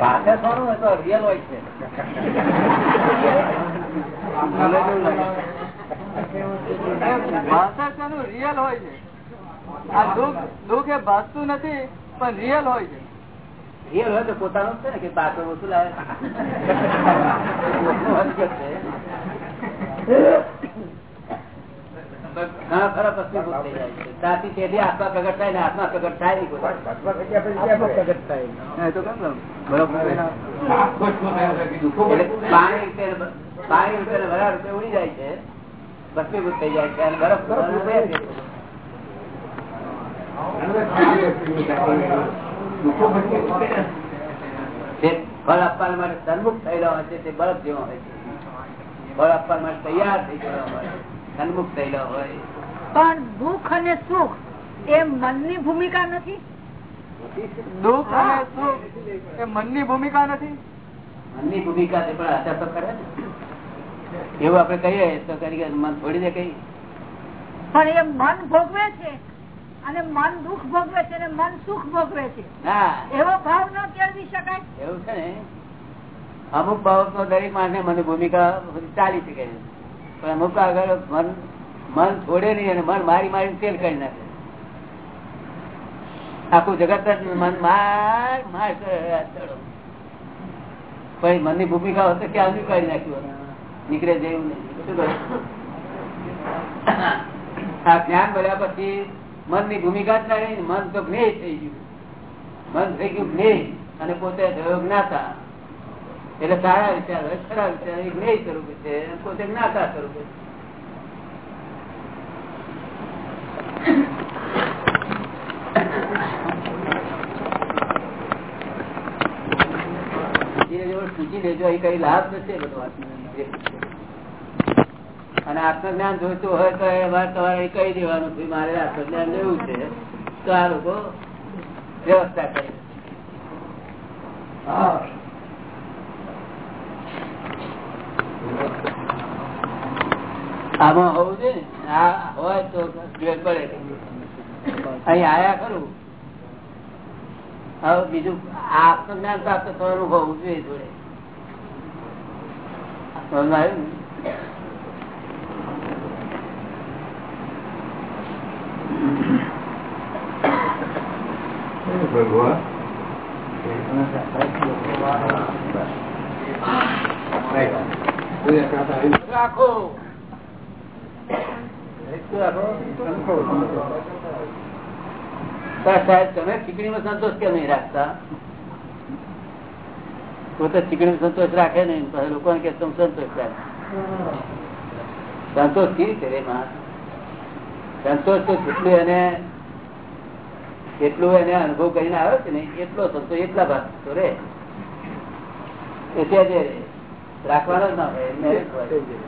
ભાષા સોનું હોય તો રિયલ હોય છે. ભાષા શાનું રિયલ હોય છે. આ દુઃખ દુઃખ એ ભાસતું નથી પણ રિયલ હોય છે. રિયલ હોય તો પોતાનું છે ને કે પાછળ ઓછું લાવે. ઘણા ખરા પ્રશ્ન થઈ જાય છે. ત્યાંથી તેથી આત્મા પ્રગટ થાય ને આત્મા પ્રગટ થાય પ્રગટ થાય. પાણી પાણી રૂપે વરા રૂપે ઉડી જાય છે ભસ્મીભૂત થઈ જાય છે અને બરફ રૂપે જે ફળ આપવા માટે સન્મુખ થયેલા હોય છે તે બરફ જેવા હોય છે. ફળ આપવા માટે તૈયાર થઈ ગયેલા હોય સન્મુખ થયેલા હોય. પણ દુઃખ અને સુખ એ મનની ભૂમિકા નથી? દુઃખ અને સુખ એ મનની ભૂમિકા નથી? મનની ભૂમિકા છે પણ અસર તો કરે ને એવું આપડે કહીએ તો કરી મન છોડી દે કઈ. પણ એ મન ભોગવે છે અને મન દુઃખ ભોગવે છે અને મન સુખ ભોગવે છે. હા. એવો ભાવ ન કેળવી શકાય? એવું છે ને? અમુક બાબત નો દરેક માણસ મને ભૂમિકા ચાલી શકે છે. પણ અમુક આગળ મન મન છોડે નહીં અને મન મારી મારી ફેલ કરી નાખે. આખું જગત મન માર માર પણ મનની ભૂમિકા હોત તો ક્યાં સુધી કાઢી નાખ્યું નીકળે જેવું નહીં. શું આ જ્ઞાન મળ્યા પછી મનની ભૂમિકા જ ના રહી મન તો જ્ઞેય થઈ ગયું. મન થઈ ગયું જ્ઞેય અને પોતે થયો જ્ઞાતા એટલે સારા વિચાર હોય ખરા વિચાર એ જ્ઞેય સ્વરૂપે છે, પોતે જ્ઞાતા સ્વરૂપે અને આત્મજ્ઞાન જોઈતું હોય તો એમાં તમારે કહી દેવાનું મારે આત્મજ્ઞાન લેવું છે. તો આ લોકો વ્યવસ્થા કરે આમાં હોવું છે આ હોય તો પડે અહીં આયા ખરું. હવે બીજું આત્મજ્ઞાન પ્રાપ્ત થવાનું હોવું જોઈએ જોડે. ભગવાન. રાખો. નહીં પોતે ચીકણી સંતોષ રાખે ને પછી લોકોને કે તમે સંતોષ રાખે. સંતોષ કેવી છે માણસ? સંતોષ તો જેટલું એને એટલું એને અનુભવ કરીને આવ્યો છે ને, એટલો સંતોષ, એટલા ભાગ તો રે. એટલે રાખવાનો જ ના હોય.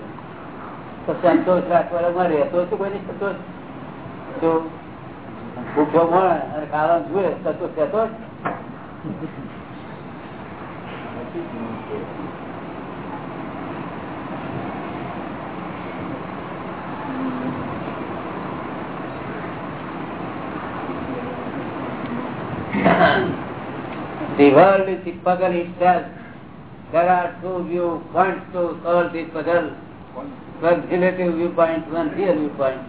સંતોષ રાખવાનો મળે તો શું કોઈ નહીં સંતોષ જો ભૂખ્યો મળે અને ખાવાનું જુએ સંતોષ કહેતો puzzle itself. There are two viewpoints to solve this puzzle. One relative viewpoint, one real viewpoint.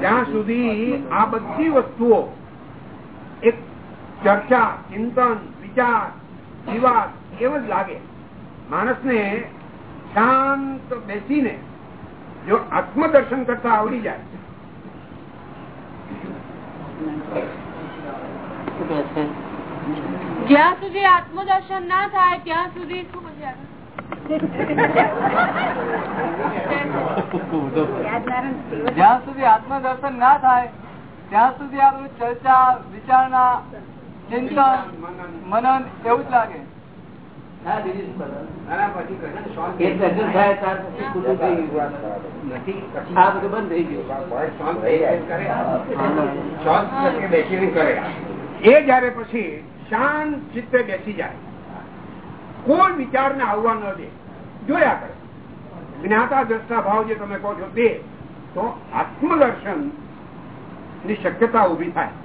ત્યાં સુધી આ બધી વસ્તુઓ એક ચર્ચા ચિંતન વિચાર વિવાદ એવો જ લાગે માણસને શાંત બેસીને જો આત્મદર્શન કરતા આવડી જાય? જ્યાં સુધી આત્મદર્શન ના થાય ત્યાં સુધી શું જ્યાં સુધી આત્મદર્શન ના થાય ત્યાં સુધી આપણું ચર્ચા વિચારણા ચિંતન મનન એવું જ લાગે એ જયારે પછી શાંત ચિત્તે બેસી જાય. કોઈ વિચાર ને આવવા ન દે. જોયા કરે. જ્ઞાતા દ્રષ્ટા ભાવ જે તમે કહો છો તે તો આત્મદર્શનની શક્યતા ઊભી થાય.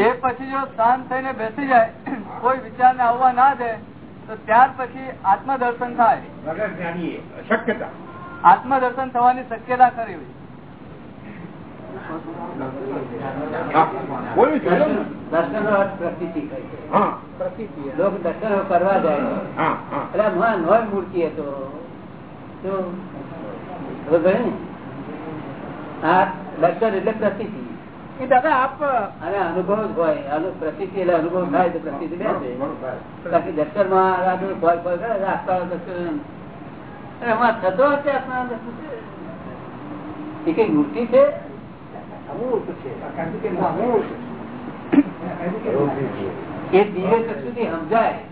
એ પછી જો શાંત થઈને બેસી જાય કોઈ વિચાર ને આવવા ના દે તો ત્યાર પછી આત્મદર્શન થાય. શક્યતા આત્મદર્શન થવાની શક્યતા કરી? દર્શન કરવા જાય નોય મૂર્તિ હતો દર્શન એટલે પ્રસિદ્ધિ એ દાદા આપ અરે અનુભવ જ હોય. પ્રસિદ્ધિ એટલે અનુભવ થાય તો પ્રસિદ્ધિ બાકી દર્શનમાં આ બધું ફળ ફળ કરે આત્મા દર્શન એમાં. થતો હશે આત્મા દર્શન એ કઈ મૂર્તિ છે? એ દિવ્ય ચક્ષુથી સમજાય.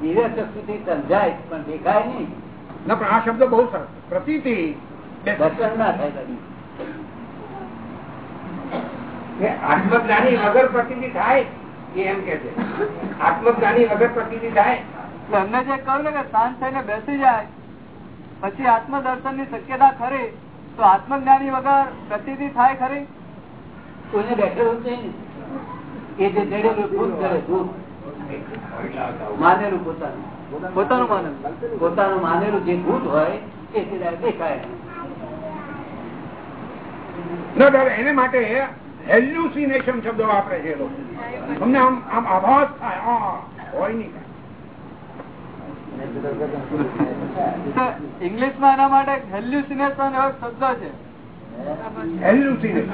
દિવ્ય ચક્ષુથી સમજાય પણ દેખાય નહીં. ના પણ આ શબ્દ બહુ સરસ પ્રતિ દર્શન ના થાય આત્મજ્ઞાની વગર પ્રતિતિ થાય? એમ કે છે. આત્મજ્ઞાની વગર પ્રતિતિ થાય? એમને જે કહ્યું ને કે શાંત થઈને બેસી જાય પછી આત્મદર્શનની શક્યતા ખરી તો આત્મજ્ઞાની વગર પ્રતિતિ થાય ખરી? કોઈને બેઠેલું છે એ જે જડેલું ભૂત કરે ભૂત. માનેલું પોતાનું. પોતાનું માનેલું. પોતાનું માનેલું જે ભૂત હોય એ દેખાય એને માટે હેલ્યુસિનેશન શબ્દો વાપરે છે લોકો. તમને આમ આમ આભાસ થાય. આ હોય નહીં. ઇંગ્લિશમાં એના માટે હેલ્યુસિનેશન એવો શબ્દ છે.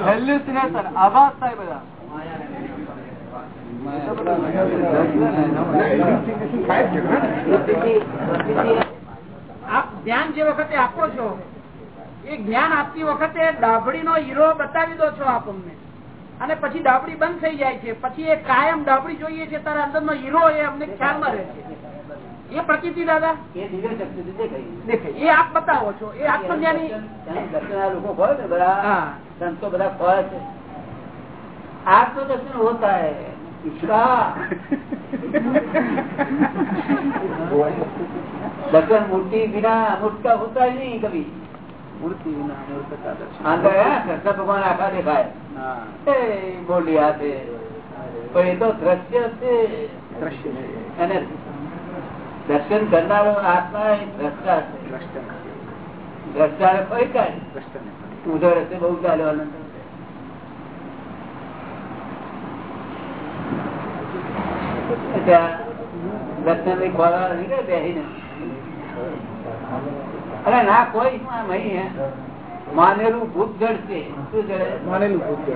હેલ્યુસિનેશન આભાસ થાય બધા. આપ જ્ઞાન જે વખતે આપો છો એ જ્ઞાન આપતી વખતે ડાભડી નો હીરો બતાવી દો છો આપ અમને. અને પછી ડાબડી બંધ થઈ જાય છે. પછી એ કાયમ ડાબડી જોઈએ છે તારા અંદર નો હીરો એ અમને ખ્યાલમાં રહે છે. એ પ્રકૃતિ દાદા? એ આપ બતાવો છો. એ આત્મજ્ઞાની લોકો હોય ને બધા સંતો બધા ખોળે છે. આત્મદર્શન હોતા હે ભગવાન મૂર્તિ બિના મોટા હોતા નહીં કભી. મૂર્તિ ભગવાન આખા દેખાય. બોલિયા છે. પણ એ તો દ્રશ્ય છે. દ્રશ્ય છે. અને દર્શન કરનારો આત્મા એ દ્રષ્ટા છે. દ્રષ્ટાને કોઈ કાઢ ઊંધો રસ્તે બહુ ચાલવાનો અરે ના કોઈ માનેલું ભૂત જડ છે. શું જડે માનેલું ભૂત છે.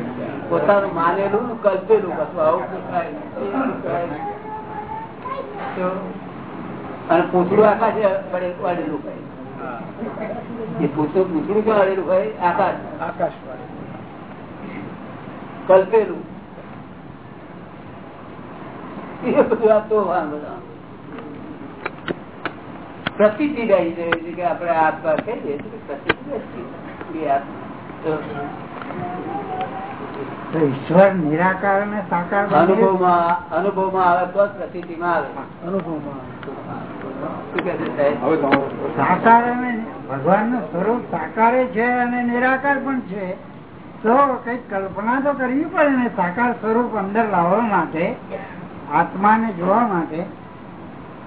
પોતાનું માનેલું કલ્પેલું કશું આવું. તો અને પૂછડું આકાશ વાળેલું કઈ એ પૂછડું પૂછડું ક્યાં વાળેલું હોય? આકાશ. આકાશવાણી. કલ્પેલું. એ બધું આ તો બધા રહી છે કે આપણે આત્મા કહીએ ઈશ્વર નિરાકાર ને સાકાર અનુભવમાં અનુભવમાં આવે તો પ્રતિતિમાં આવે. અનુભવમાં. સાકાર અને ભગવાનનું સ્વરૂપ સાકારે છે અને નિરાકાર પણ છે. તો કંઈક કલ્પના તો કરવી પડે ને સાકાર સ્વરૂપ અંદર લાવવા માટે આત્માને જોવા માટે.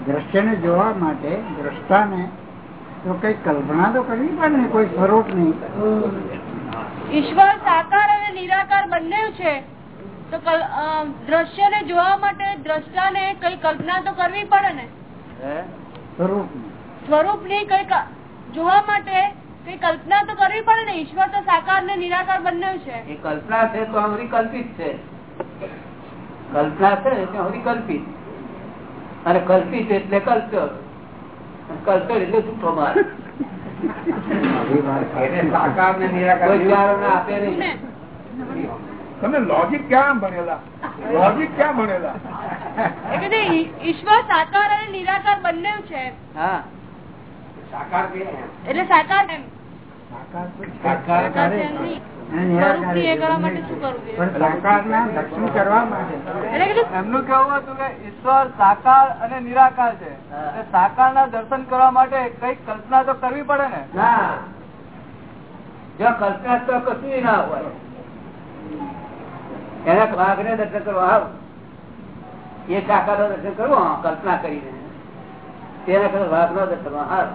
દ્રશ્યને જોવા માટે દ્રષ્ટાને તો કઈ કલ્પના તો કરવી પડે ને કોઈ સ્વરૂપ નહીં. ઈશ્વર સાકાર અને નિરાકાર બંને છે. તો દ્રશ્ય ને જોવા માટે દ્રષ્ટાને કઈ કલ્પના તો કરવી પડે ને? સ્વરૂપ સ્વરૂપની કઈ જોવા માટે કઈ કલ્પના તો કરવી પડે ને? ઈશ્વર તો સાકાર ને નિરાકાર બંને છે. એ કલ્પના છે તો અમારી કલ્પિત છે. કલ્પના છે ને તે અમારી કલ્પિત અને કલ્પિત એટલે કલ્ચર કલ્ચર એટલે જૂઠો માર તમે લોજિક ક્યાં ભણેલા? લોજિક ક્યાં ભણેલા? એ કીધું ઈશ્વર સાકાર અને નિરાકાર બંને છે. હા. સાકાર એટલે સાકાર એમ. સાકાર સાકાર સાકાર સાકારના દર્શન કરવા માટે. એટલે એમનું કેવું હતું કે ઈશ્વર સાકાર અને નિરાકાર છે. એટલે સાકારના દર્શન કરવા માટે કંઈક કલ્પના તો કરવી પડે ને. જો કલ્પના તો કશું ના હોય. એના વાઘ ને દર્શન કરવા આવ. એ સાકાર દર્શન કરવો કલ્પના કરીને. તેના કરતા વાઘ નો દર્શન કરવા હાર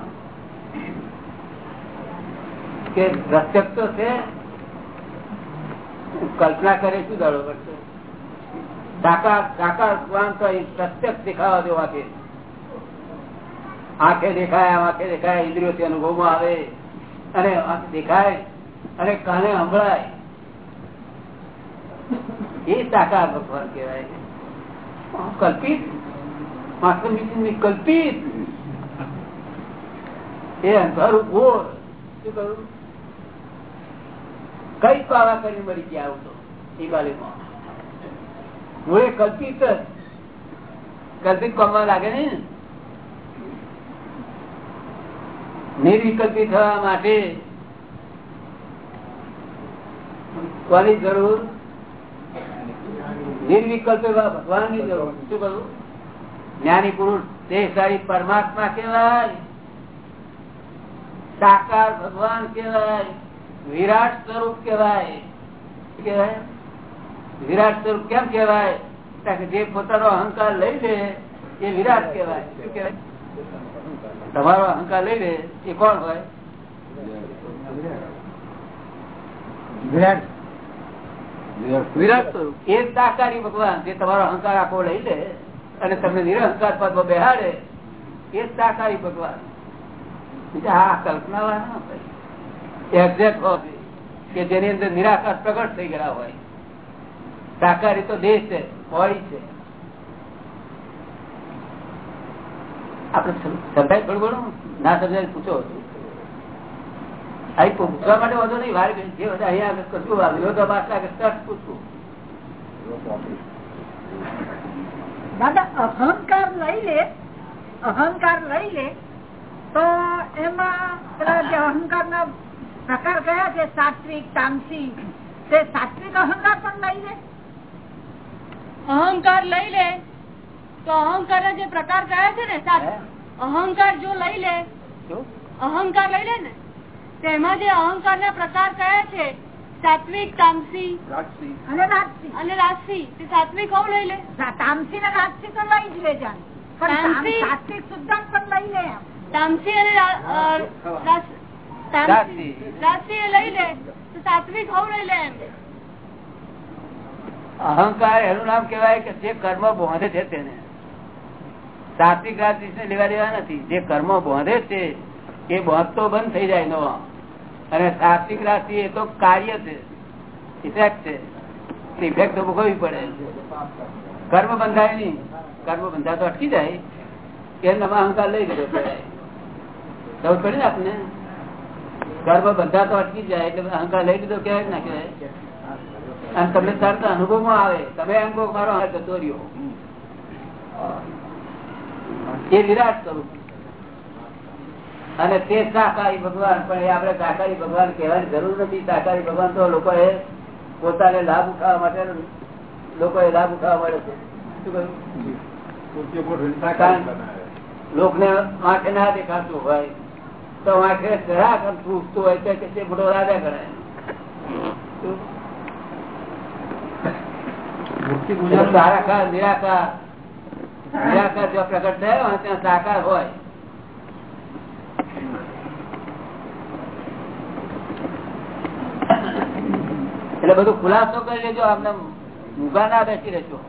કે પ્રત્યક્ષ તો છે કલ્પના કરે શું દાડો અહીં પ્રત્યક્ષ દેખાવા દેવાથી આંખે દેખાય આંખે દેખાય, ઇન્દ્રિયોથી અનુભવમાં આવે. અને દેખાય, અને કાને સંભળાય. એ સાકાર ભગવાન કહેવાય કલ્પિત માસ્ટર કલ્પિત. એ અંધારું ગોળ શું કહ્યું? કઈ પાવા કરી મળી ગયા આવું તો? એ બાલીમાં હું એ કલ્પિત કલ્પિત કોમમાં લાગે ને? નિર્વિકલ્પી થવા માટે કોની જરૂર? નિર્વિકલ્પ ભગવાનની જરૂર. શું કરું જ્ઞાની પુરુષ દેહધારી પરમાત્મા કેવાય સાકાર ભગવાન કેવાય વિરાટ સ્વરૂપ કેવાય કેવાય વિરાટ સ્વરૂપ કેમ કેવાય જે પોતાનો અહંકાર લઈ લે એ વિરાટ કેવાય શું કેવાય તમારો અહંકાર લઈ લે એ કોણ હોય? વિરાટ. વિરાટ સ્વરૂપ. એ જ ભગવાન જે તમારો અહંકાર આખો લઈ લે અને તમને નિરહંકાર પદ બેહાડે એ જ ભગવાન. આ કલ્પના વાળા હોય. કે જેની અંદર નિરાકાર પ્રગટ થઈ ગયા હોય. સાકારી તો દેહ છે હોય છે. આપડે સમજાય થોડું ના સમજાય પૂછો પૂછવા માટે વધુ નહીં, વાર જે બધા અહીંયા આગળ કશું વિરોધાભાસ લાગે તરત પૂછવું દાદા, અહંકાર લઈ લે, અહંકાર લઈ લે, તો એમાં અહંકાર ના પ્રકાર કયા છે સાત્વિક તામસી તે સાત્વિક અહંકાર પણ લઈ લે. અહંકાર લઈ લે. તો અહંકાર જે પ્રકાર કયા છે ને અહંકાર જો લઈ લે અહંકાર લઈ લે ને તેમાં જે અહંકાર ના પ્રકાર કયા છે સાત્વિક તામસી અને રાજસી અને રાજસી તે સાત્વિક હોવું લઈ લે. તામસી ને રાજસી તો લઈ જ લે જાણ. પણ સાત્વિક શુદ્ધાંત પણ લઈ લે તામસી અને અહંકાર એનું નામ કેવાય કે જે કર્મ બોંધે છે તેને. સાત્વિક ને લેવા દેવા નથી. જે કર્મ બોંધે છે એ બોંધતો બંધ થઈ જાય નો અને સાત્વિક રાશિ એ તો કાર્ય છે ઇફેક્ટ છે. ઇફેક્ટ તો ભોગવવી પડે. કર્મ બંધાય નહીં. કર્મ બંધા તો અટકી જાય. કે નવા અહંકાર લઈ લીધો કહેવાય ખબર પડી ને આપને? કર્મ બંધા તો અટકી જાય એટલે અહંકાર લઈ લીધો કહેવાય કે ના કહેવાય. અને તમને તરત અનુભવમાં આવે. તમે એમ કહો મારો હાથ જતો રહ્યો. એ વિરાટ સ્વરૂપ. અને તે શાકાહારી ભગવાન પણ એ આપણે શાકાહારી ભગવાન કહેવાની જરૂર નથી. શાકાહારી ભગવાન તો લોકો એ પોતાને લાભ ઉઠાવવા માટે લોકો એ લાભ ઉઠાવવા મળે છે. શું કહ્યું? લોકને માટે ના દેખાતું હોય. તો આખરે ગ્રાહક આમ હોય તો કે તે મોટો રાજા ગણાય સારાકાર નિરાકાર નિરાકાર જો પ્રગટ થયો ત્યાં સાકાર હોય. એટલે બધું ખુલાસો કરી લેજો આમને મૂગા ના બેસી રહેજો.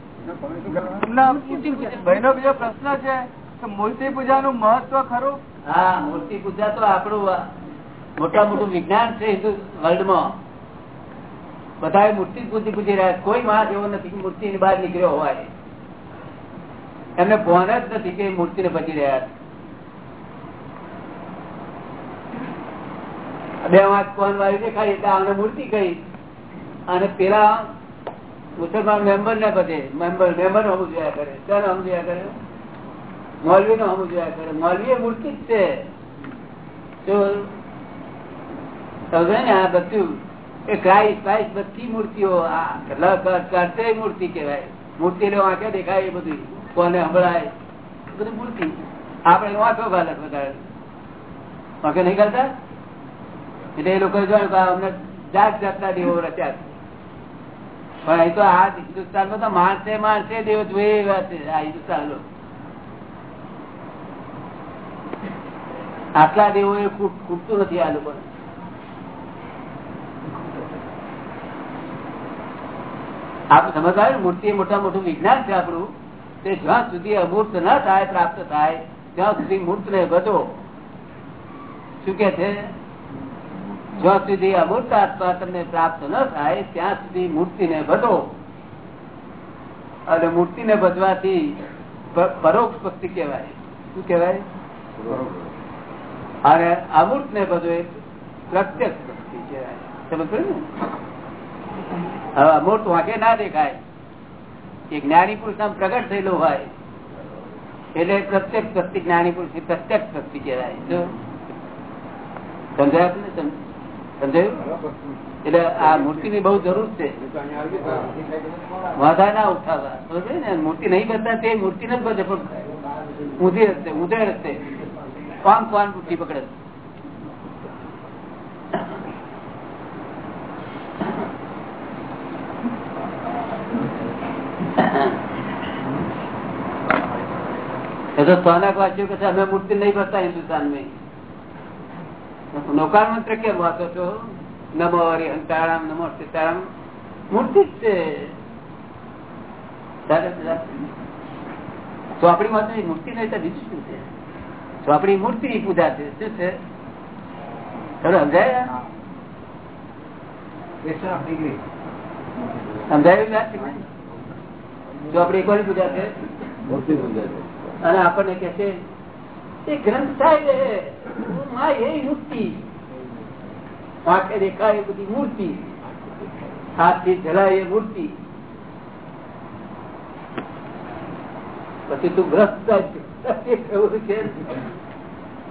ભાઈ નો બીજો પ્રશ્ન છે કે મૂર્તિ પૂજા નું મહત્વ ખરું? હા, મૂર્તિ પૂજા તો આપણું મોટા મોટું વિજ્ઞાન છે હિન્દુ વર્લ્ડમાં બધા મૂર્તિ પૂજી પૂજી રહ્યા કોઈ માણસ એવો નથી મૂર્તિ ની બહાર નીકળ્યો હોય. એમને ભાન જ નથી કે મૂર્તિ ને બચી રહ્યા બે વાંચ કોણ વાળી દેખાય એટલે આને મૂર્તિ કહી. અને પેલા મુસલમાન મેમ્બર ને બધે મેમ્બર મેમ્બર સમજ્યા કરે. કોને સમજ્યા કરે. મૌલવી નો હમ જોયા કરે. મૌલવી એ મૂર્તિ જ છે. આ બધું, એ ક્રાઇસ્ટ ક્રાઇસ્ટ બધી મૂર્તિઓ, આ લ ક કરતે મૂર્તિ કહેવાય. મૂર્તિ નો વાંકે, દેખાય એ બધું. કોને સંભળાય? બધું મૂર્તિ. આપણે વાંચો ગાલત વધારે. વાંકે નહીં કરતા? એટલે એ લોકો જોયું અમને જાત જાતના દેવો રચ્યા. પણ એ તો આ હિન્દુસ્તાનમાં તો માણસે માણસે દેવ જોઈએ એવા છે. આ હિન્દુસ્તાન લોકો. આટલા દેવો એ ખૂટતું નથી આ લોકો. આપણે સમજવા મૂર્તિ મોટા મોટું વિજ્ઞાન છે આપણું. તે જ્યાં સુધી અમૂર્ત ના થાય, પ્રાપ્ત થાય, ત્યાં સુધી મૂર્ત ને બધો શું કે છે? જ્યાં સુધી અમૂર્ત આત્મા તમને પ્રાપ્ત ન થાય, ત્યાં સુધી મૂર્તિ ને બધો અને મૂર્તિ ને પ- પરોક્ષ ભક્તિ કહેવાય. શું કહેવાય? અને અમૃત ને બધું પ્રત્યક્ષ હવે અમૃત વાંકે ના દેખાય. એ જ્ઞાની પુરુષ આમ પ્રગટ થયેલો હોય. એટલે પ્રત્યક્ષ શક્તિ જ્ઞાની પુરુષ પ્રત્યક્ષ શક્તિ કહેવાય. સમજાયું? સમજાયું? એટલે આ મૂર્તિ ની બહુ જરૂર છે. વાંધા ના ઉઠાવવા. મૂર્તિ નહીં બનતા તે મૂર્તિ નથી બધે પણ ઊંધી રસ્તે, ઊંધે રસ્તે. કોણ કોણ મૂર્તિ પકડે? સોના તો વાંચ્યું કે અમે મૂર્તિ નહીં ભરતા હિન્દુસ્તાન મેં નૌકાર મંત્ર કેમ વાંચો છો? નમો હરિહંતારામ, નમો સીતારામ. મૂર્તિ જ છે. ચોપડી આપણી તો મૂર્તિ નહીં તો બીજું શું છે? ચોપડી મૂર્તિ ની પૂજા છે. શું છે? સમજાય સમજાયું ચોપડી કોની પૂજા છે? અને આપણને કે છે એ ગ્રંથ સાહેબમાં એ મૂર્તિ આંખે દેખાય બધી મૂર્તિ. હાથથી જલાય એ મૂર્તિ. પછી તું ગ્રસ્ત છે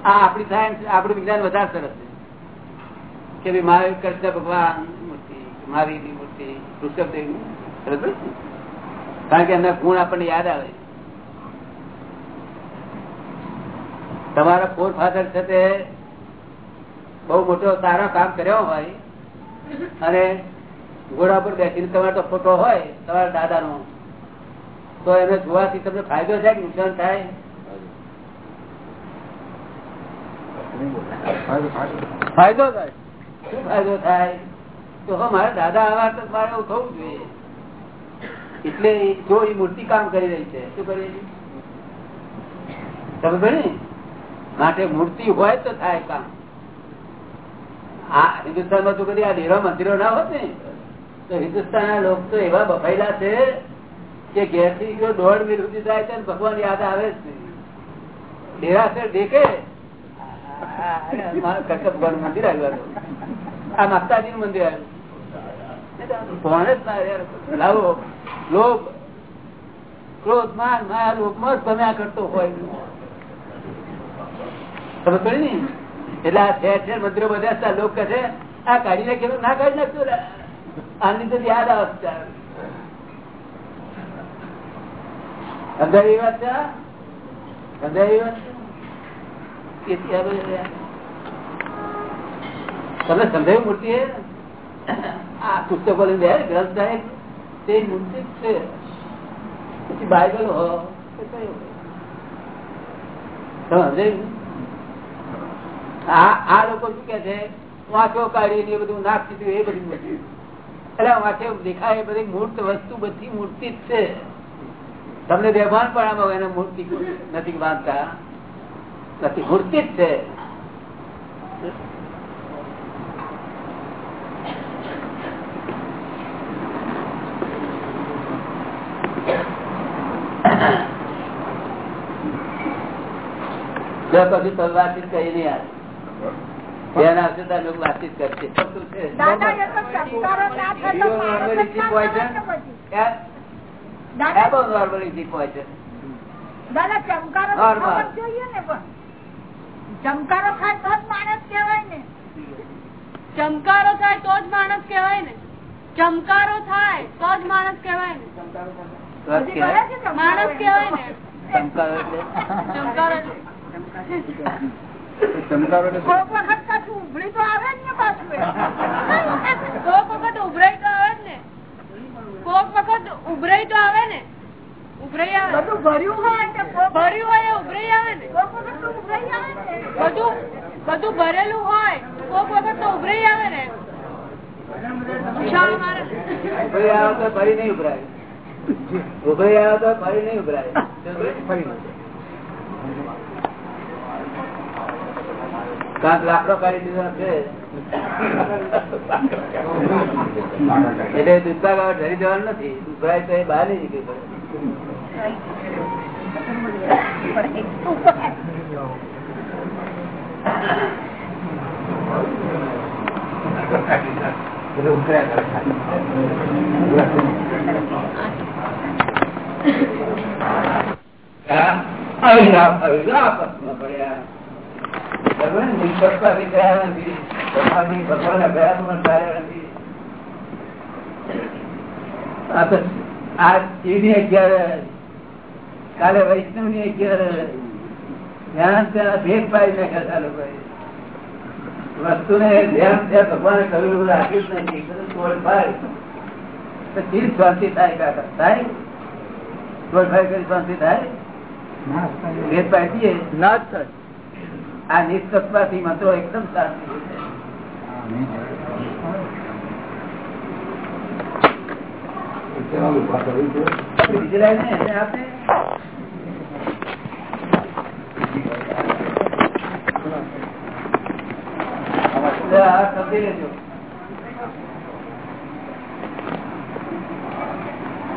આપણી સાયન્સ, આપણું વિજ્ઞાન વધારે સરસ છે. કે મહાવીર કૃષ્ણ ભગવાન મૂર્તિ મહાવીરની મૂર્તિ ઋષભદેવની સરસ કારણ કે એમના ગુણ આપણને યાદ આવે તમારા ફોર ફાધર છે તે બહુ મોટો સારો કામ કર્યો હોય અને ઘોડા પર બેસીને તમારો ફોટો હોય, તમારા દાદાનો, તો એને જોવાથી તમને ફાયદો થાય કે નુકસાન થાય? ફાયદો થાય. શું ફાયદો થાય? તો મારા દાદા આવા તો મારે એવું થવું જોઈએ. એટલે જો એ મૂર્તિ કામ કરી રહી છે શું કરી છે? સમજ ને માટે મૂર્તિ હોય તો થાય કામ. આ હિન્દુસ્તાનમાં તો કદી આ ડેરો મંદિરો ના હોત ને. તો હિન્દુસ્તાન ના લોકો તો એવા બફાયેલા છે કે ઘેરથી જો દોઢ મિનિટ સુધી થાય તો ભગવાન યાદ આવે જ નહીં. ડેરાસર દેખે મારું કટક ભગવાનનું ક્રોધ, માન, માયા, લોભ, મત તમે આ એટલે આ ઠેર ઠેર મંદિરો બધા લોકો કહે છે આ કાઢી નાખ્યો ના કાઢી નાખતો. આની તો યાદ આવે. સમજાય એ વાત છે? સમજાય એ વાત છે? તમને સમજાયું મૂર્તિ આ પુસ્તકો ગ્રંથ સાહેબ તે મૂર્તિ છે. પછી બાઇબલ હો. આ લોકો શું કે છે? વાંચો કાઢી ને એ બધું નાખી દીધું એ બધી મૂર્તિ. એટલે વાંચે દેખાય એ બધી મૂર્ત વસ્તુ બધી મૂર્તિ જ છે. તમને બેભાન પણ આમાં એને મૂર્તિ નથી બાંધતા નથી મૂર્તિ જ છે. જો પછી વાતચીત કરી નહીં યાર. બેન આવશે તો વાતચીત કરશે. દાદા ચમકારો જોઈએ ને પણ. ચમકારો થાય તો જ માણસ કહેવાય ને. ચમકારો થાય તો જ માણસ કહેવાય ને. ચમકારો થાય તો જ માણસ કહેવાય ને. માણસ કહેવાય ને. ચમકારો એટલે? ચમકારો એટલે. ચમકારો એટલે શું? કોક વખત ઉભરાય તો આવે ને પાછું કોક વખત ઉભરાઈ તો આવે ને. બધું ભર્યું હોય ભર્યું હોય ઉભરાઈ આવે ને. કોક વખત તો ઉભરાઈ આવે ને. બધું બધું ભરેલું હોય કોક વખત તો ઉભરાઈ આવે ને. આવે તો ફરી નહીં ઉભરાય. ઉભરાઈ આવે તો ફરી નહીં ઉભરાય. કાંક લાકડો કાઢી દીધો છે એટલે દૂધકા ગાવા ઢરી જવાનું નથી. ઉભરાય તો એ બહાર નહીં નીકળી પડે. અવિરામ અવિરામ પડ્યા ભગવાન નિષ્ફળતા વિગ્રહ નથી આ તો આ ચીડી અગિયાર કાલે વૈષ્ણવની ધ્યાન ત્યાં ભેદ પાડી નાખ્યા લોકોએ. વસ્તુ ને ધ્યાન ત્યાં ભગવાને કર્યું રાખ્યું જ નથી બધું તોડ ફાડ તો ચીજ શાંતિ થાય કાકા. થાય? તોડ ફાડ કરી શાંતિ થાય? ભેદ પાડી ના જ થાય. આ નિષ્પક્ષપાતી મંત્રો એકદમ શાંતિ બીજી લાઈન ને એને આપણે આ સમજી લેજો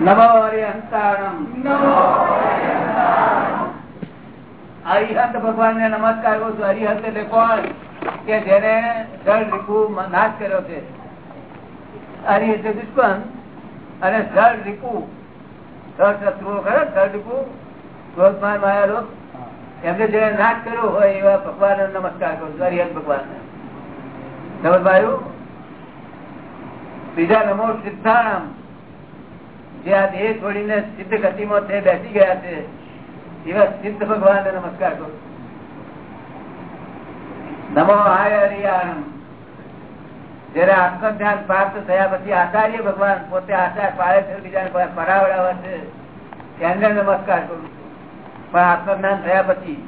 નમો હરિહંતાણમ હરિહંત ભગવાન ને નમસ્કાર કરું છું હરિહંત એટલે કોણ કે જેને જળ રીપુ નાશ કર્યો છે હરિ એટલે દુશ્મન અને જળ રીપુ જળ શત્રુઓ ખરા, જળ રીપુ ક્રોધ માર માયા લોક. એમને જે નાશ કર્યો હોય એવા ભગવાન નમસ્કાર કરું છું ભગવાન સમજ બીજા નમો સિદ્ધાણમ. જે આ દેહ છોડીને સિદ્ધ ગતિમાં તે બેસી ગયા છે, એવા સિદ્ધ ભગવાન નમસ્કાર કરું નમો હાય હરિયાણમ જયારે આત્મ જ્ઞાન પ્રાપ્ત થયા પછી આચાર્ય ભગવાન પોતે આચાર પાડે છે, બીજાને પરાવડાવે છે તેને નમસ્કાર કરું પણ આત્મજ્ઞાન થયા પછી,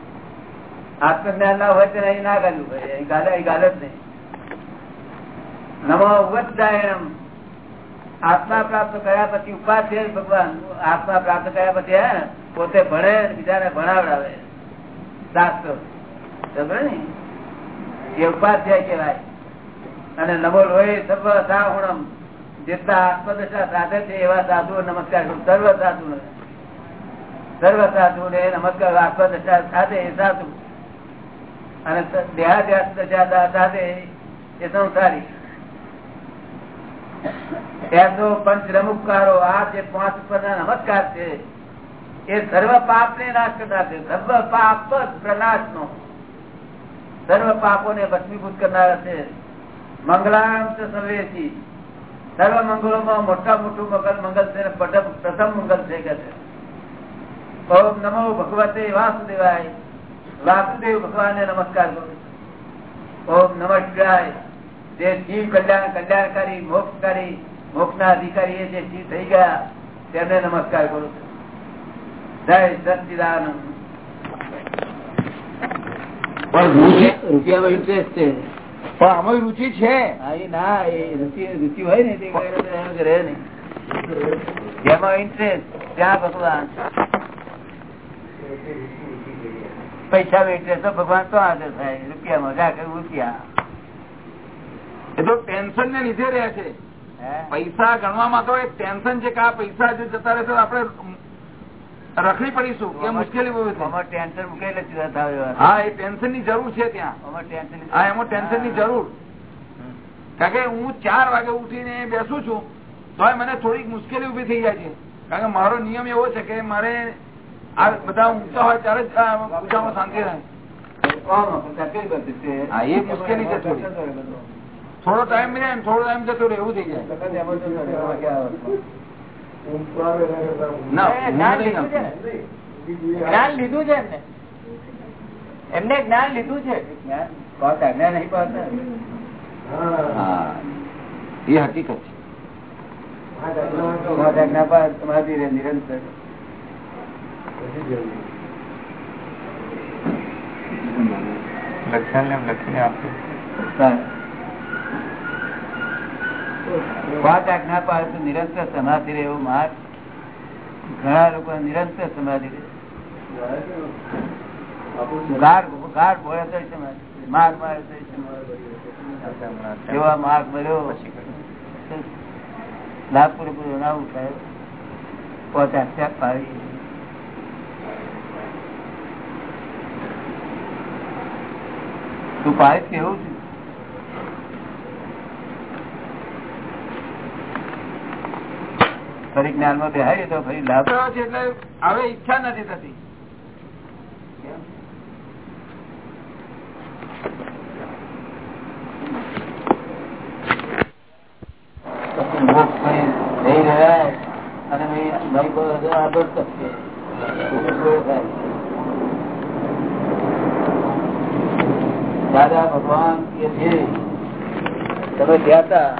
આત્મજ્ઞાન ના હોય તો અહીં ના ગાલું ભાઈ ગાલે અહીં ગાલે જ નહીં. નમો ઉગતદાયણમ આત્મા પ્રાપ્ત કર્યા પછી ઉપાધ્ય ભગવાન, આત્મા પ્રાપ્ત કર્યા પછી હે પોતે ભણે બીજાને ભણાવડાવે. શાસ્ત્ર સમજે ને એ ઉપાધ્યાય કહેવાય. અને નમો લોહી જેટલા આત્મદશા સાધે છે એવા સાધુ નમસ્કાર કરું. સર્વ સાધુ સર્વ સાધુ ને નમસ્કાર, આત્મદશા સાધે એ સાધુ. અને દેહાદ્યાસ દશા સાથે એ સંસારી. એમનો પંચ રમુકારો આ જે પાંચ ઉપરના નમસ્કાર છે, એ સર્વ પાપ ને નાશ કરનાર છે. સર્વ પાપ પ્રનાશ નો સર્વ પાપો ને ભસ્મીભૂત કરનારા છે. મંગલાંત સર્વેથી સર્વ મંગળોમાં મોટા મોટું મંગલ મંગલ છે પ્રથમ મંગલ છે કે છે. ઓમ નમો ભગવતે વાસુદેવાય. વાસુદેવ ભગવાન નમસ્કાર કરું ઓમ નમસ્કાર જે જીવ કલ્યાણ કલ્યાણકારી મોક્ષકારી મોક્ષ ના અધિકારી એ જે જીવ થઈ ગયા તેમને નમસ્કાર કરું છું. જય સચિદાનંદ. રૂપિયા છે. પણ આમાં રુચિ છે. ના એ રુચિ રુચિ હોય ને તે રહે નહીં. જેમાં ઇન્ટરેસ્ટ ત્યાં ભગવાન. પૈસા ઇન્ટરેસ્ટ તો ભગવાન તો હાજર થાય રૂપિયામાં કે રૂપિયા. એ તો ટેન્શન ને લીધે રહ્યા છે. પૈસા ગણવામાં તો એક ટેન્શન છે કે આ પૈસા જો જતા રહેશે તો આપણે રખડી પડીશું કે મુશ્કેલી ટેન્શન એવા. હા એ ટેન્શનની જરૂર છે ત્યાં. ટેન્શન હા એમાં ટેન્શનની જરૂર. કારણ કે હું ચાર વાગે ઉઠીને બેસું છું તો મને થોડીક મુશ્કેલી ઊભી થઈ જાય છે. કારણ કે મારો નિયમ એવો છે કે મારે આ બધા ઊંચા હોય ત્યારે જ પૂજામાં શાંતિ રહે. હા, એ મુશ્કેલી છે થોડી. થોડો ટાઈમ રહે થોડો ટાઈમ જતો રહે એવું થઈ જાય. જ્ઞાન લીધું છે. એમને ને? જ્ઞાન લીધું છે એમને. એમને જ્ઞાન લીધું છે. હા. એ હકીકત છે. નિરંતર. પાંચ આજ્ઞા પાડે તો નિરંતર સમાધિ રહે એવો માર્ગ. ઘણા લોકો નિરંતર સમાધિ રહે. તું સમાધિ એવા માર્ગ મળ્યો લાભ પૂરેપૂરો ના ઉઠાયો પાંચ આજ્ઞા પાડી તું પાડીશ કેવું છે ફરી જ્ઞાનમાં બેહાય તો ફરી લાભ. થયો છે એટલે હવે ઈચ્છા નથી થતી. દાદા ભગવાન કે જે તમે ધ્યાતા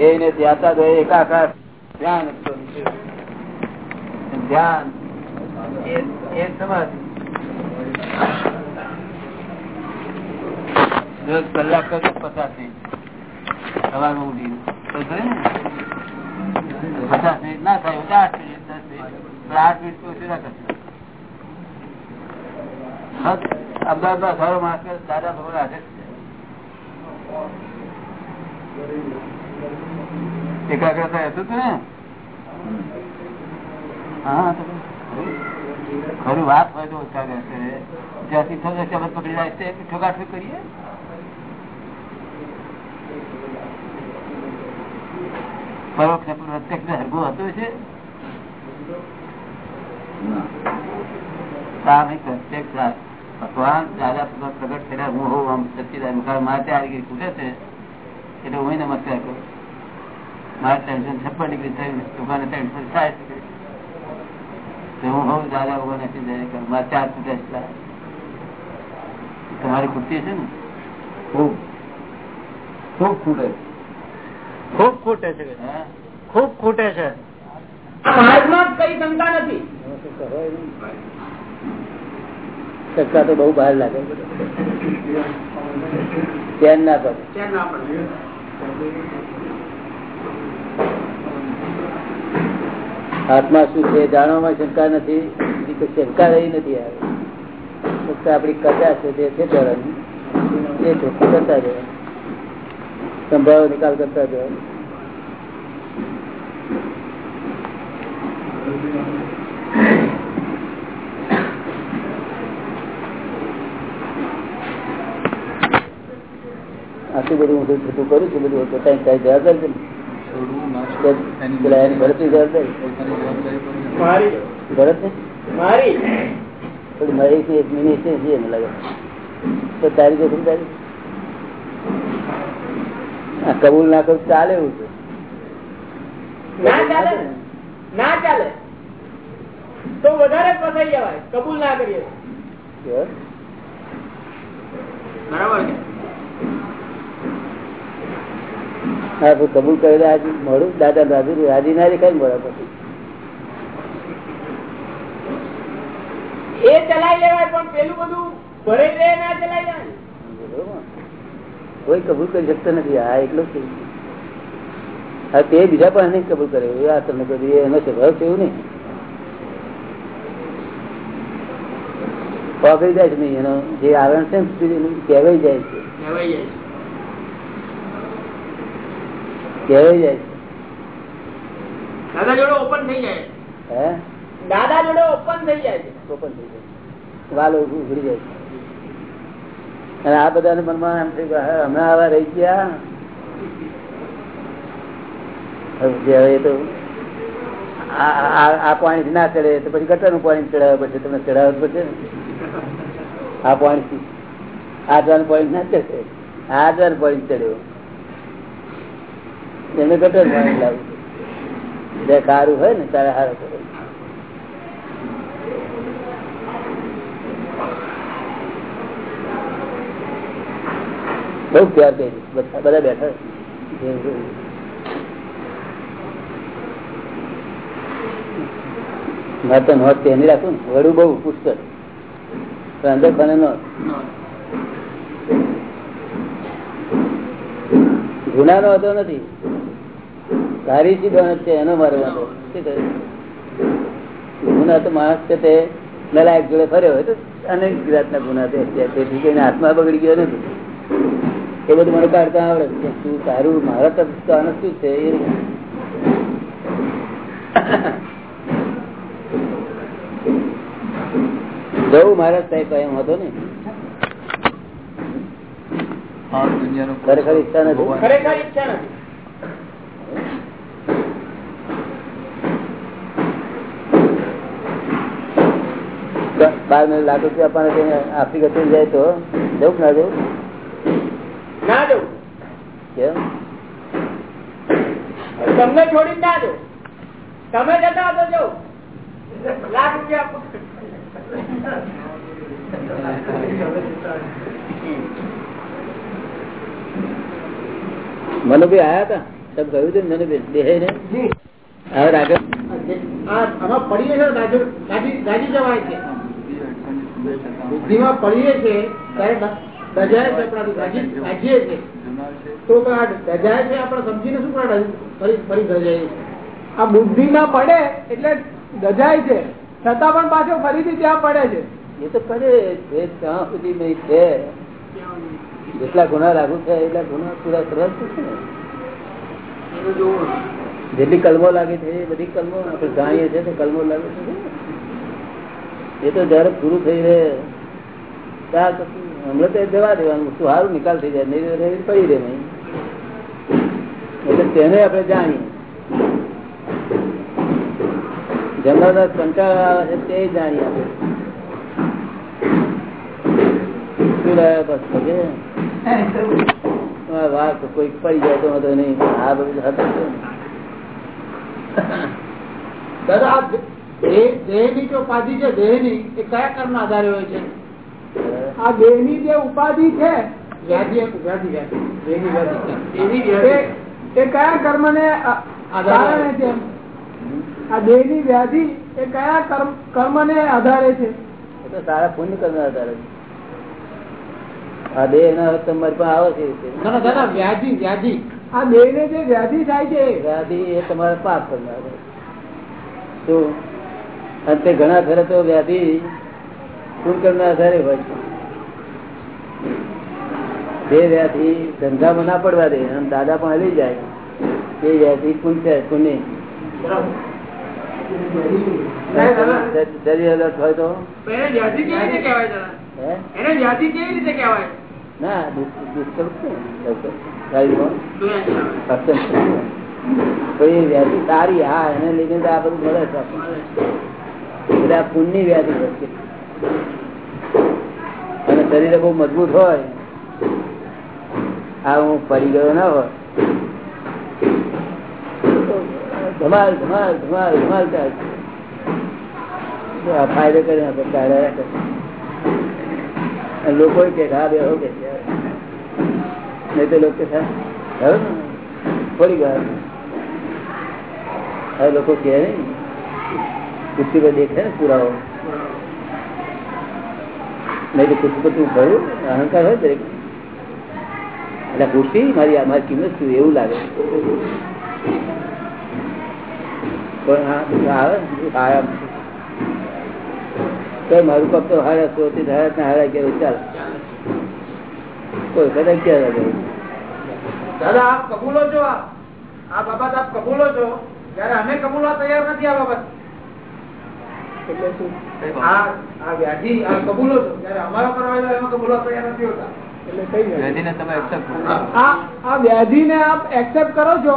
એને ધ્યાતા એકાકાર ધ્યાન ધ્યાન. એ- સમાધિ. દસ કલાક જ પચાસ મિનિટ. ખરી ને? પચાસ મિનિટ ના થાય આઠ મિનિટ ના કરશો અમદાવાદમાં સારો માણસ દાદા ભગવાન છે. એકાગ્રતા હતું ને. હા ખરું વાત હોય તો ઓછા રહેશે જ્યાંથી થોડો શબ્દ પકડી જાય છે ઠોકાઠોક કરીએ? પરોક્ષ ને પ્રત્યક્ષ ને હરગું છે. પ્રગટ થયેલા, હું હોઉં આમ મારે ત્યાં આવી ખૂટે છે. એટલે હું નમસ્કાર કરું. મારે ત્રણસો છપ્પન ડિગ્રી થયું દુકાને ત્રણસો સાઠ ડિગ્રી. હું હોઉં દાદા ભગવાન નથી જાય મારે ચાર ખૂટે છે તમારી ખૂટતી છે ને? ખૂબ. ખૂબ ખૂટે ખૂબ ખૂટે છે. હા? ખૂબ ખૂટે છે. કઈ શંકા નથી. તો બહુ બહાર લાગે. ચેન ના પડે. ચેન ના પડે. આત્મા શું છે જાણવામાં શંકા નથી શંકા રહી નથી આવે ફક્ત આપણી કચા છે તે છે કરવાની એ કરતા સંભાવ નિકાલ કરતા જવાનું આટલું બધું હું કરું છું, બધું પોતાની કઈ જવાબદાર છે ને? પેલા એની ભરતની જવાબદારી મારી? ભરત મારી? મારી એક મિનિટ છે જે લાગે. તો તારી જોખમ તારી કબૂલ ના કરું ચાલે એવું છે. ના ચાલે ના? ચાલે? તો વધારે ફસાઈ જવાય. કબૂલ ના કરીએ. બરાબર છે? હા કબૂલ કરી આજે મળું? દાદા રાજી રાજી ના દેખાય મોડા પછી? એ ચલાવી લેવાય પણ પેલું બધું ભરે રે ના ચલાવી લેવાય? કોઈ કબૂલ કરી શકતો નથી. આ એકલો જ હા તે બીજા પણ નહીં કબૂલ કરે. એ આ તમને કહ્યું એનો સ્વભાવ છે એવું નહીં. પકડી જાય છે નહીં. એનો જે આવરણ છે ને કહેવાય જાય છે. કહેવાય જાય છે. કહેવાય જાય. દાદા જોડે ઓપન થઈ જાય. હે? દાદા જોડે ઓપન થઈ જાય ઓપન થઈ જાય વાલો ઉઘડી જાય અને આ બધાને મનમાં એમ થયું હમણાં આવા રહી ગયા. એ તો આ- પાણી ના ચડે તો પછી ગટરનું પાણી ચડાવવા પડશે તમને ચડાવવું પડશે આ પાણી આ જવાનું પાણી ના ચડે. આ જવાનું પોઈન્ટ ચડ્યો. એને ગટર પાણી લાવું જે સારું હોય ને તારે સારું કરે. બઉ પ્યાર કરી બધા બેઠા મારે તો નોટ તેની રાખું ને. વડું બહુ પુષ્કળ. પણ અંદર બને નોટ. ગુના નો હતો નથી. સારી ચીજ છે એનો મારો વાંધો ગુના તો માણસ છે તે નલાયક જોડે ફર્યો હોય તો અનેક જાતના ગુના તેથી કઈને આત્મા બગડી ગયો નથી. એ બધું મને કાઢતા આવડે છે. શું તારું મારા તરફ શું છે એ જવું મારા સાહેબ એમ હતો ને. ખરેખર ઈચ્છા નથી. ખરેખર ઈચ્છા નથી. બાર મિનિટ લાખ રૂપિયા આપવાના આફ્રિકા થઈ જાય તો? જવું ના જવું? ના જવું. કેમ? તમને છોડી ના જવું. તમે જતા તો જવું. લાખ રૂપિયા મનુભાઈ આયા હતા? તમે કહ્યું હતું મનુભાઈ દેહ ને? હવે આ આમાં દાજી દાજી જવાય છે. બુદ્ધિમાં પડીએ છીએ ત્યારે તો આ દજાય છે આપણે સમજીને શું ફરી ફરી દજાય આ બુદ્ધિ માં પડે એટલે દજાય છે. છતાં પણ પાછો ફરીથી ત્યાં પડે છે. એ તો કરે છે ત્યાં સુધી નહીં છે. જેટલા ગુના લાગુ છે એટલા ગુના પૂરા સરસ છે ને. જેટલી કલમો લાગે છે એ બધી કલમો આપણે જાણીએ છીએ કલમો લાગે છે. એ તો જયારે પૂરું થઈ રહે પછી હમણાં તો જવા દેવાનું. સારું નિકાલ થઈ જાય, નહીં પડી રહે નહીં. એટલે તેને આપણે જાણીએ. જમવાના કંટાળ આવે છે તે જાણીએ આપણે. વાત કોઈ પડી જાય તો વાંધો નહીં. આ બધું હતું દાદા દેહની જે ઉપાધિ છે દેહની એ કયા કર્મ આધારે હોય છે? આ દેહની જે ઉપાધિ છે વ્યાધિ વ્યાધિ વ્યાધિ. દેહની વ્યાધિ. એ કયા કર્મ ને આધારે છે. આ દેહની વ્યાધિ એ કયા કર્મ કર્મ ને આધારે છે? એ તો સારા પુણ્ય કરનાર તારે આ દેહ ના તમારી પાસે આવે છે ના ના દાદા વ્યાધિ વ્યાધિ. આ દેહ ને જે વ્યાધિ થાય છે વ્યાધિ એ તમારે પાપ કરનાર શું? અને તે ઘણા ફેરે તો વ્યાધિ કરનાર આધારે હોય છે. તે વ્યાધિ ધંધામાં ના પડવા દે અને દાદા પણ હલી જાય. એ વ્યાધિ પુન છે કુને શરીર અલર્ટ હોય તો? એને વ્યાધિ કેવી રીતે કહેવાય દાદા? હે? એને વ્યાધિ કેવી રીતે કહેવાય? ના દુષ્- દુષ્કર્મ છે. ને, શરીરમાં સત્સંગ છે. તો એ વ્યાધિ સારી હા એને લીધે તો આ બધું મળે છે. એટલે આ પુણ્યની વ્યાધિ વચ્ચે અને શરીર બહુ મજબૂત હોય આ હું પડી ગયો ના હોય. ધમાલ ધમાલ ધમાલ ધમાલ આ ફાયદો કરી આપણે કાઢ્યા. લોકો કે હા બે કે નહીં તો લોકો છે, પડી ગયા. હવે લોકો કે નહીં. કુસ્તી પર ને પુરાવો. નહીં તો કુસ્તી પર તું અહંકાર હોય દરેક એટલે કુસ્તી મારી આ મારી કિંમત શું, એવું લાગે. પણ આવે મારું પગ તો હારા સોથી હારા હારા કે ચાલ. કોઈ કદાચ ક્યાં લાગે? દાદા, આપ કબૂલો છો? આ આ બાબત આપ કબૂલો છો? ત્યારે અમે કબૂલવા તૈયાર નથી આ બાબત. એટલે શું? આ આ વ્યાધિ આ કબૂલો છો. જયારે અમારો પર એમાં કબૂલો તૈયાર નથી હોતા. વ્યાધિને ને આપ એક્સેપ્ટ કરો છો.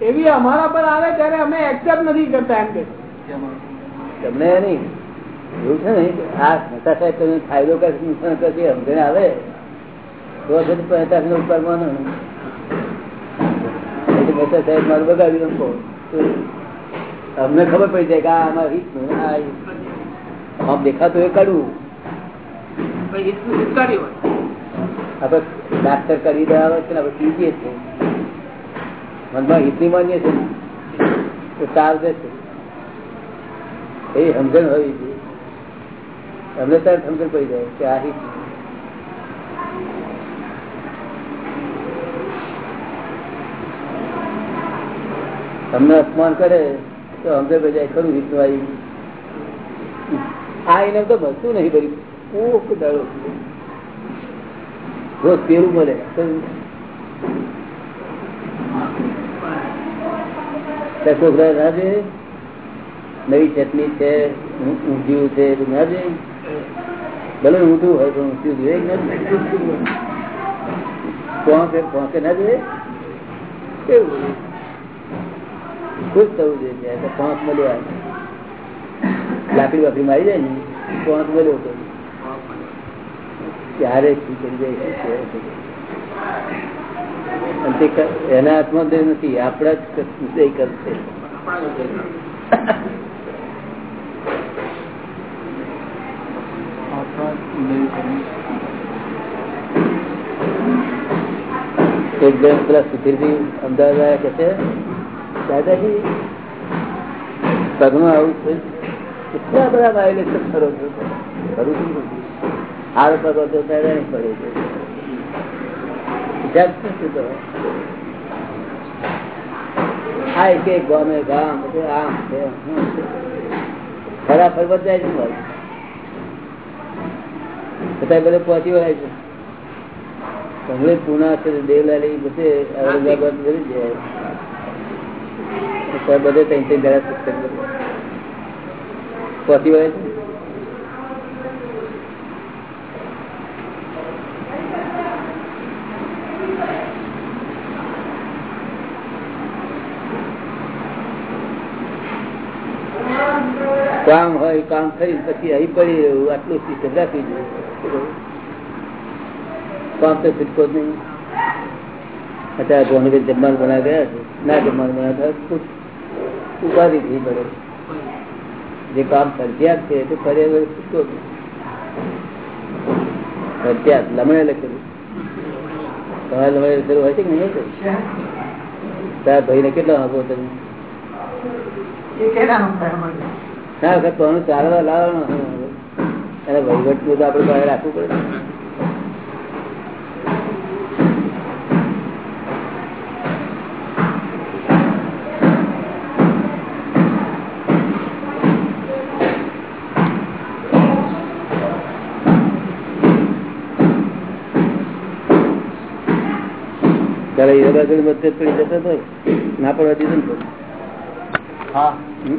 એવી અમારા પર આવે ત્યારે અમે એક્સેપ્ટ નથી કરતા એમ કે. તમને નહીં. એવું છે ને? આ મોટા સાહેબ તમને ફાયદો કરશે નુકસાન કરશે સમજણ આવે? તો પછી પચાસ નો ઉપર માનો મહેતા સાહેબ મારું અમને ખબર પડી જાય કે આમાં રીત દેખાતું એ ડાક્ટર કરી રહ્યા આવે છે ને આપણે પીજીએ છીએ મનમાં હિતની માનીએ છીએ તો ચાલ જશે એ સમજણ હોવી જોઈએ. અમને ત્યારે સમજણ પડી જાય કે આ હિત તમને અપમાન કરે તો અમને બધા ખરું આવી આ એને તો ભરતું નહીં ભરી કોક દળો રોજ પેલું મળે. છોકરા ના છે નવી ચટણી છે ઊંધિયું છે બધું ના છે ભલે ઊંધું હોય પણ ઊંધિયું જોઈએ પહોંચે પહોંચે ના જોઈએ? કેવું ખુશ થવું જોઈએ પાંચ મળ્યો લાકડી બાકડી મારી જાય ને, પાંચ મળ્યો તો. ત્યારે એના હાથમાં તો નથી, આપણા જ ઉદય કરશે. એક પેલા સુધીરથી અમદાવાદ આવ્યા કે છે? દાદાજી પગમાં આવું છે? કેટલા બધા વાયોલેશન કરો છો કરું છું ને. પગો તો ત્યારે નહીં પડે છે. વિચાર શું શું કરો? આ એક એક ગામે ગામ આમ છે. ખરા ફરવા જાય છે મારું બધા બધે પહોંચી વળાય છે. હવે પુના છે દેવલાલી બધે ઔરંગાબાદ બધે જાય. અત્યારે બધે કામ હોય, કામ કરી પછી અહીં પડી રહ્યું આટલું સિસ્ટમ રાખી દઉં કામ તો છૂટકો જ નહીં. અત્યારે ભોનગર જમવાનું બનાવી ગયા છે. ના જમવાનું ઉપાધિ થઈ પડે. જે કામ ફરજિયાત છે તે ફરે હવે છૂટકો જ નહીં. ફરજિયાત લમણે લખેલું. તમારે લમણે લખેલું હોય છે કે નહીં? તારા ભાઈને કેટલા આપો તમે? ના વખત કોનું ચાલવા લાવવાનું એને વહીવટનું તો આપડે રાખવું પડે. હીરાબાઈ મતભેદ પડી જતો હતો ના પડવા દીધું ને તો. હા. હમ?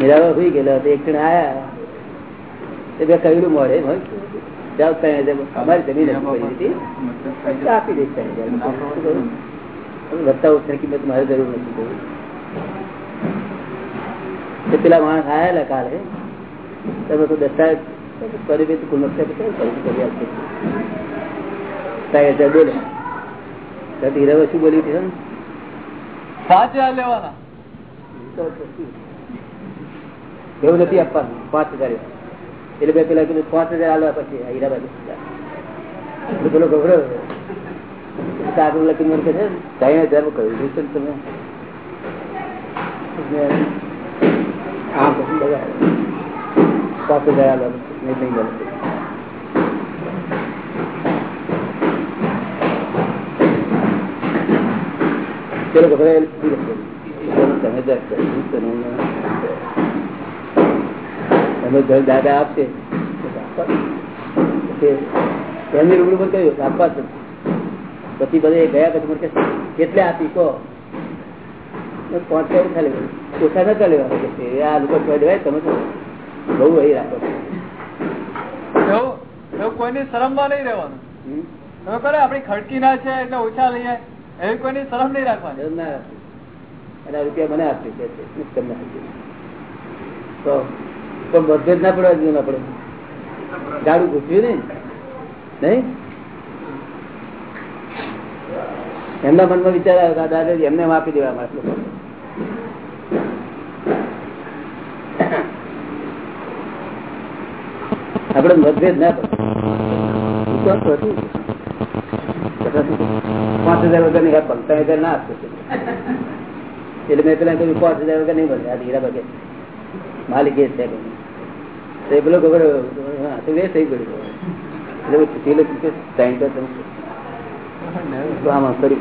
મીરાબા સુઈ ગયેલા હતા. એક જણ આયા. એ બે કહ્યું મળે જઈને અમારી જમીન આપી દઈશ વધતા ઉઠવાની કિંમત મારે જરૂર નથી પેલા માણસ આયેલા કાલે. તમે તો દસ્તાવેજ કરી દે તો કરી કરી આપશે ત્યાં બોલે. હીરાબા શું બોલી હતી હજાર લેવાના. એવું નથી આપવાનું પાંચ હજાર એટલે બે પેલા કીધું પાંચ હજાર આલવા પછી આ હીરાબાઈ પેલો ગભરો આગળ લખીને મને કહે છે ત્રણ હજાર કહ્યું. છે ને તમે પાંચ હજાર આલવા નહીં નહીં પેલો ગભરાયેલ તમે તમે ઘર દાદા આપશે એમની રૂબરૂ પણ કહ્યું આપવા પછી બધે ગયા પછી મને કેટલે આપી કહો પાંચ હજાર ઓછા ઓછા નતા લેવા આ લોકો દેવાય તમે તો બહુ અહીં રાખો છો. એવું એવું કોઈની શરમમાં નહીં રહેવાનું આપણી ખડકી ના છે એટલે ઓછા લઈએ. નહીં ના પણ બધે જ ના પડવા જોઈએ આપણે ગાડું ઘૂસ્યું ને નહીં? એમના મનમાં વિચાર આવ્યો કે એમને એમ આપી દેવા માટે આપણે મતભેદ ના પડે. પાંચ હજાર વગર નહીં પંચાવન હજાર ના આપશે એટલે મેં પેલા કહ્યું પાંચ હજાર વગર નહીં બને આ હીરા બગે. માલિક છે તો એ પેલો ખબર તો એ થઈ ગયું. એટલે પેલો સાઈન તો આમાં કરી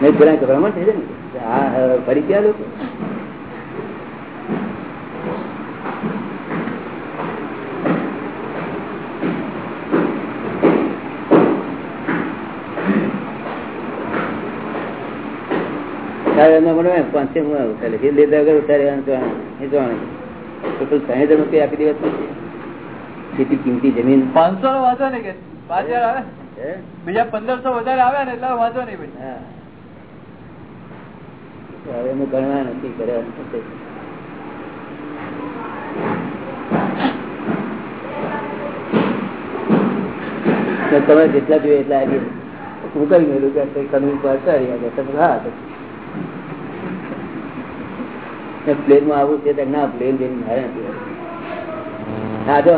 નહીં પેલા ગભરામણ થઈ ને? હા, ફરી ગયા લોકો. પાંચસે હું ઉતારે લીધા વગર ઉતારે આપી દેવા કેટલી કિંમતી જમીન. પાંચસો નો વાંધો નહીં કે. બાજાર આવે. બીજા પંદરસો વધારે આવ્યા ને એટલે વાંધો નહીં ભાઈ. હવે એનું ગણવા નથી થશે. તમે જેટલા જોઈએ એટલા આવી હું કઈ મેળું કે કનવી પર હા પ્લેનમાં આવું છે ના, પ્લેન હા તો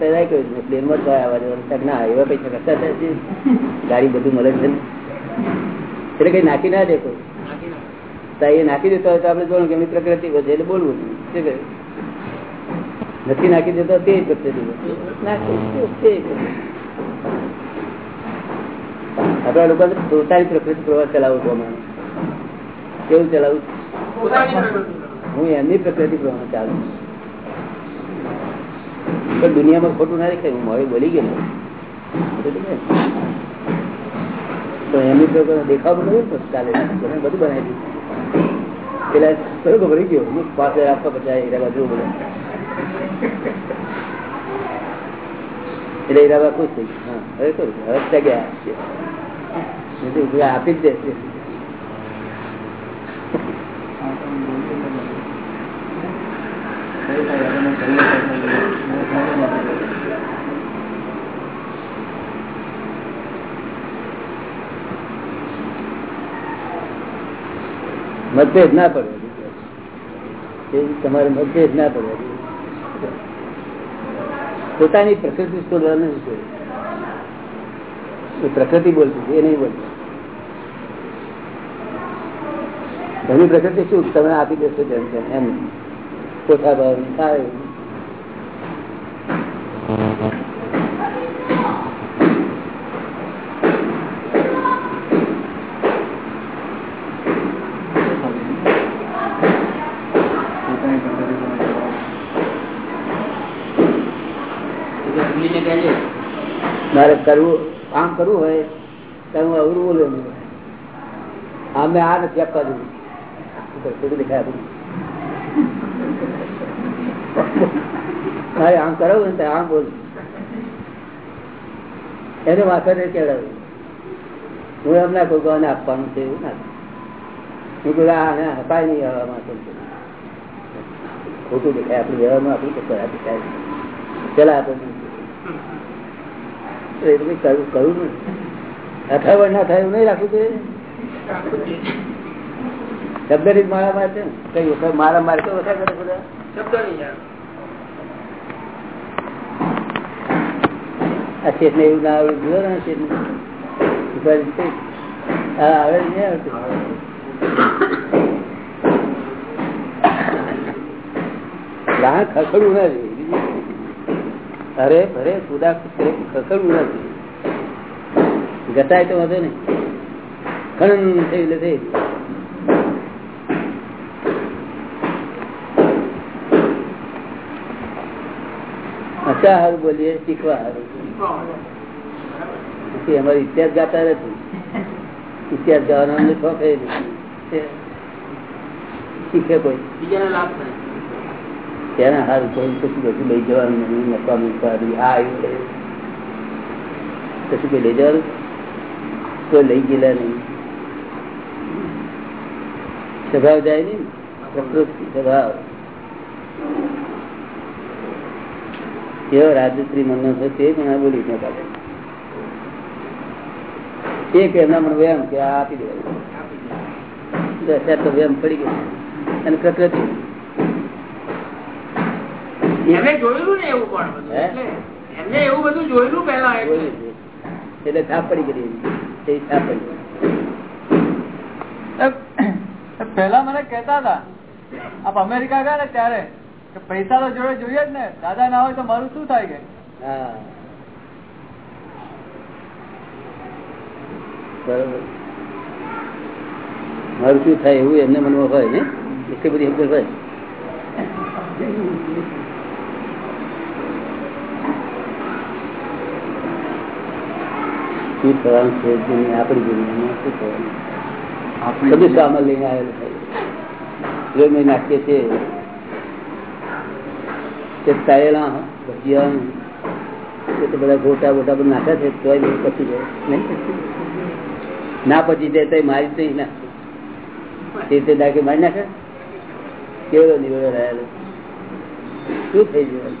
તૈયાર કર્યું છે પ્લેનમાં આવવા જવાનું ના, એવા પૈસા ગાડી બધું મળે છે એટલે કઈ નાખી ના દે કોઈ. એ નાખી દેતો હોય તો આપણે જોવાનું કે એમની પ્રકૃતિ વધે એટલે બોલવું શું કહે? નથી નાખી દેતો તે પ્રકૃતિ તે આપણા લોકો પોતાની પ્રકૃતિ પ્રવાહ ચલાવવું કેવું ચલાવું હું એમની પ્રકૃતિ પ્રમાણે ચાલુ પણ દુનિયામાં ખોટું ના દેખાય, હું મારે બોલી ગયો તો એમની પ્રકૃતિ દેખાવ બધું ચાલે બધું બનાવી દીધું. પેલા કયો ખબર ગયો? હું પાંચ હજાર આપવા પછી હીરાબા જોવું બધા એટલે હીરાબા ખુશ થઈ હા, હવે કરું હવે ત્યાં ગયા નહીં આપી જ દેશે. મતભેદ ના પડે. તમારે મતભેદ ના પડે. પોતાની પ્રકૃતિ નથી એ પ્રકૃતિ બોલતી એ નહીં બોલતી. એની પ્રકૃતિ શું? તમે આપી દેશો જેમ છે એમ. પોતા ભાવ થાય મારે કરવું, કામ કરવું હોય, તો હું અવરું બોલું. આમે આ નથી આપવા દઉં થોડું દેખાય આપણું? મારે આમ કરાવું ને તો આમ બોલું એને વાસણ કેળાવું હું એમ ના આપવાનું છે એવું ના હું કહું આને હપાય નહીં હવામાં ખોટું દેખાય, આપણું વ્યવહારમાં આપણું તો ખરાબ દેખાય પેલા આપણને એટલે કહ્યું કરવું ને. અથાવડ ના થાય એવું નહીં રાખવું જોઈએ શબ્દ રીત મારા માર કઈ વખત મારા મારે તો ઓછા કરે બધા. આ ને એવું ના આવડે જોયો ને શેઠ ને આવડે નહીં આવડતું નથી અરે, ભરે, સુદા ખસડવું નથી ઘટાય તો વધે નહીં. ખણ થઈ, એટલે થઈ અચ્છા હારું બોલીએ શીખવા હારું પછી અમારે ઇતિહાસ ગાતા નથી. ઇતિહાસ ગાવાનો અમને શોખ એ નથી. શીખે કોઈ. તેના હારું કોઈ કશું બધું લઈ જવાનું નહીં નફાનું ઉપાડી આ આવ્યું છે કશું કોઈ લઈ જવાનું? કોઈ લઈ ગયેલા નહીં. સ્વભાવ જાય નહીં પ્રકૃતિ સ્વભાવ. કેવો રાજશ્રી મનનો છે તે પણ બોલી ન કાઢે એક એમના મને વ્યાયામ કે આ આપી દેવાય તો વ્યાયામ પડી ગયો. અને પ્રકૃતિ. એટલે એવું બધું જોયેલું પેલા પડી પડી મને કેતા હતા આપ અમેરિકા ગયા ને ત્યારે પૈસા તો જોડે જોઈએ જ ને. દાદા ના હોય તો મારું શું થાય કે? મારું શું થાય એવું એમને મનમાં હોય ને? એટલી બધી સમજણ હોય. શું થવાનું છે? આપણી દુનિયામાં શું થવાનું બધું સામાન લઈને આવેલું થાય. જો મેં નાખીએ છીએ. તે ભજીયા એ તો બધા ગોટા ગોટા બધા નાખે ના પછી મારી તો તે રીતે ડાકે મારી નાખે. કેવડો નિવેડો રહેલો. શું થઈ ગયું?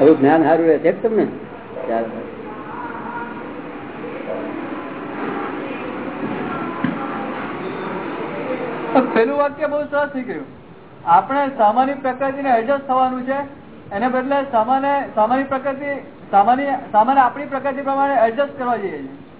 હવે જ્ઞાન સારું રહે છે તમને. ચાલો. પેલું વાક્ય બહુ સરસ થઈ ગયું. આપણે સામાન્ય પ્રકૃતિને એડજસ્ટ થવાનું છે. એને બદલે સામાન્ય સામાન્ય પ્રકૃતિ સામાન્ય સામાન્ય આપણી પ્રકૃતિ પ્રમાણે એડજસ્ટ કરવા જઈએ છીએ.